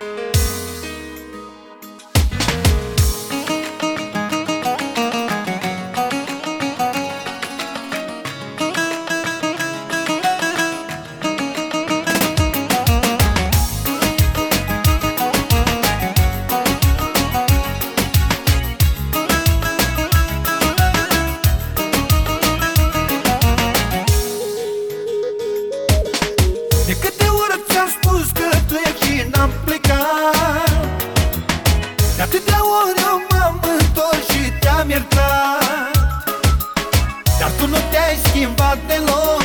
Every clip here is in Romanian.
De Dar tu nu te-ai schimbat deloc.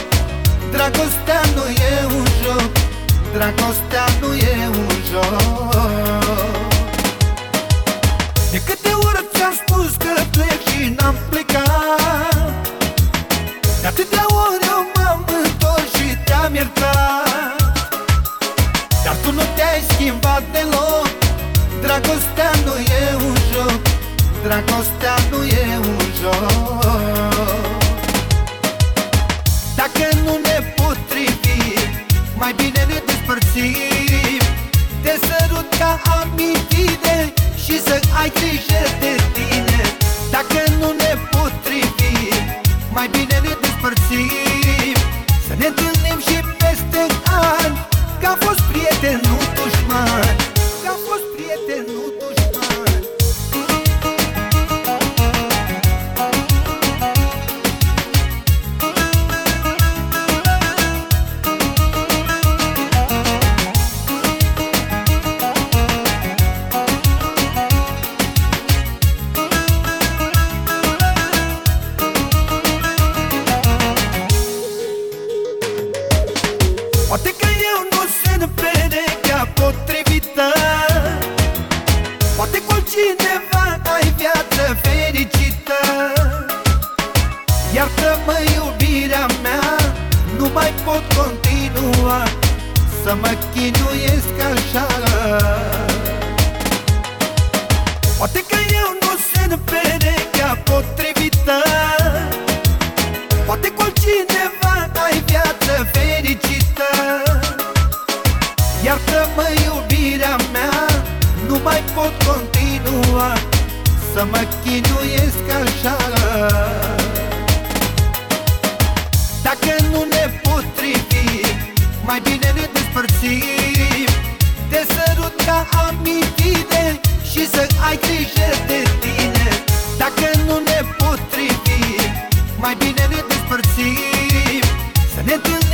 Dragostea nu e un joc. Dragostea nu e un joc. De câte ori ți-am spus că plec și n-am plecat? De atâtea ori eu m-am întors și te-am iertat. Dar tu nu te-ai schimbat deloc. Dragostea nu e un joc Dragostea nu e un joc. Dacă nu ne potrivim Mai bine ne despărțim. Te sărut ca amintire Și să ai grijă de tine. Dacă nu ne potrivim Mai bine ne despărțim. Să ne întâlnim Să mă chinuiesc așa. Poate că eu nu sunt perechea potrivită. Poate cu altcineva ai viață fericită. Iartă-mă iubirea mea Nu mai pot continua Să mă chinuiesc așa amintire Și să ai grijă de tine. Dacă nu ne potrivim Mai bine ne despărțim. Să ne întâlnim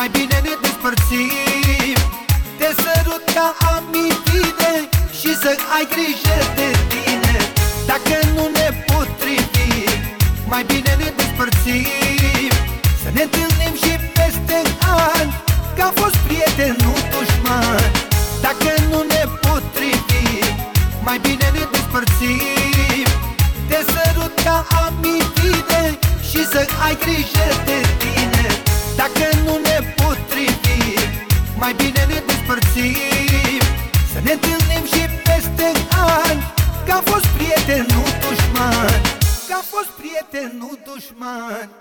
Mai bine ne despărțim. Te sărut ca amintire Și să ai grijă de tine. Dacă nu ne potrivim Mai bine ne despărțim. Să ne întâlnim și peste ani Că a fost prieten, nu dușman. Dacă nu ne potrivim Mai bine ne despărțim. Te sărut ca amintire Și să ai grijă de tine Mai bine ne despărțim. Să ne întâlnim și peste ani Că a fost prieten, nu dușman Că a fost prieten, nu dușman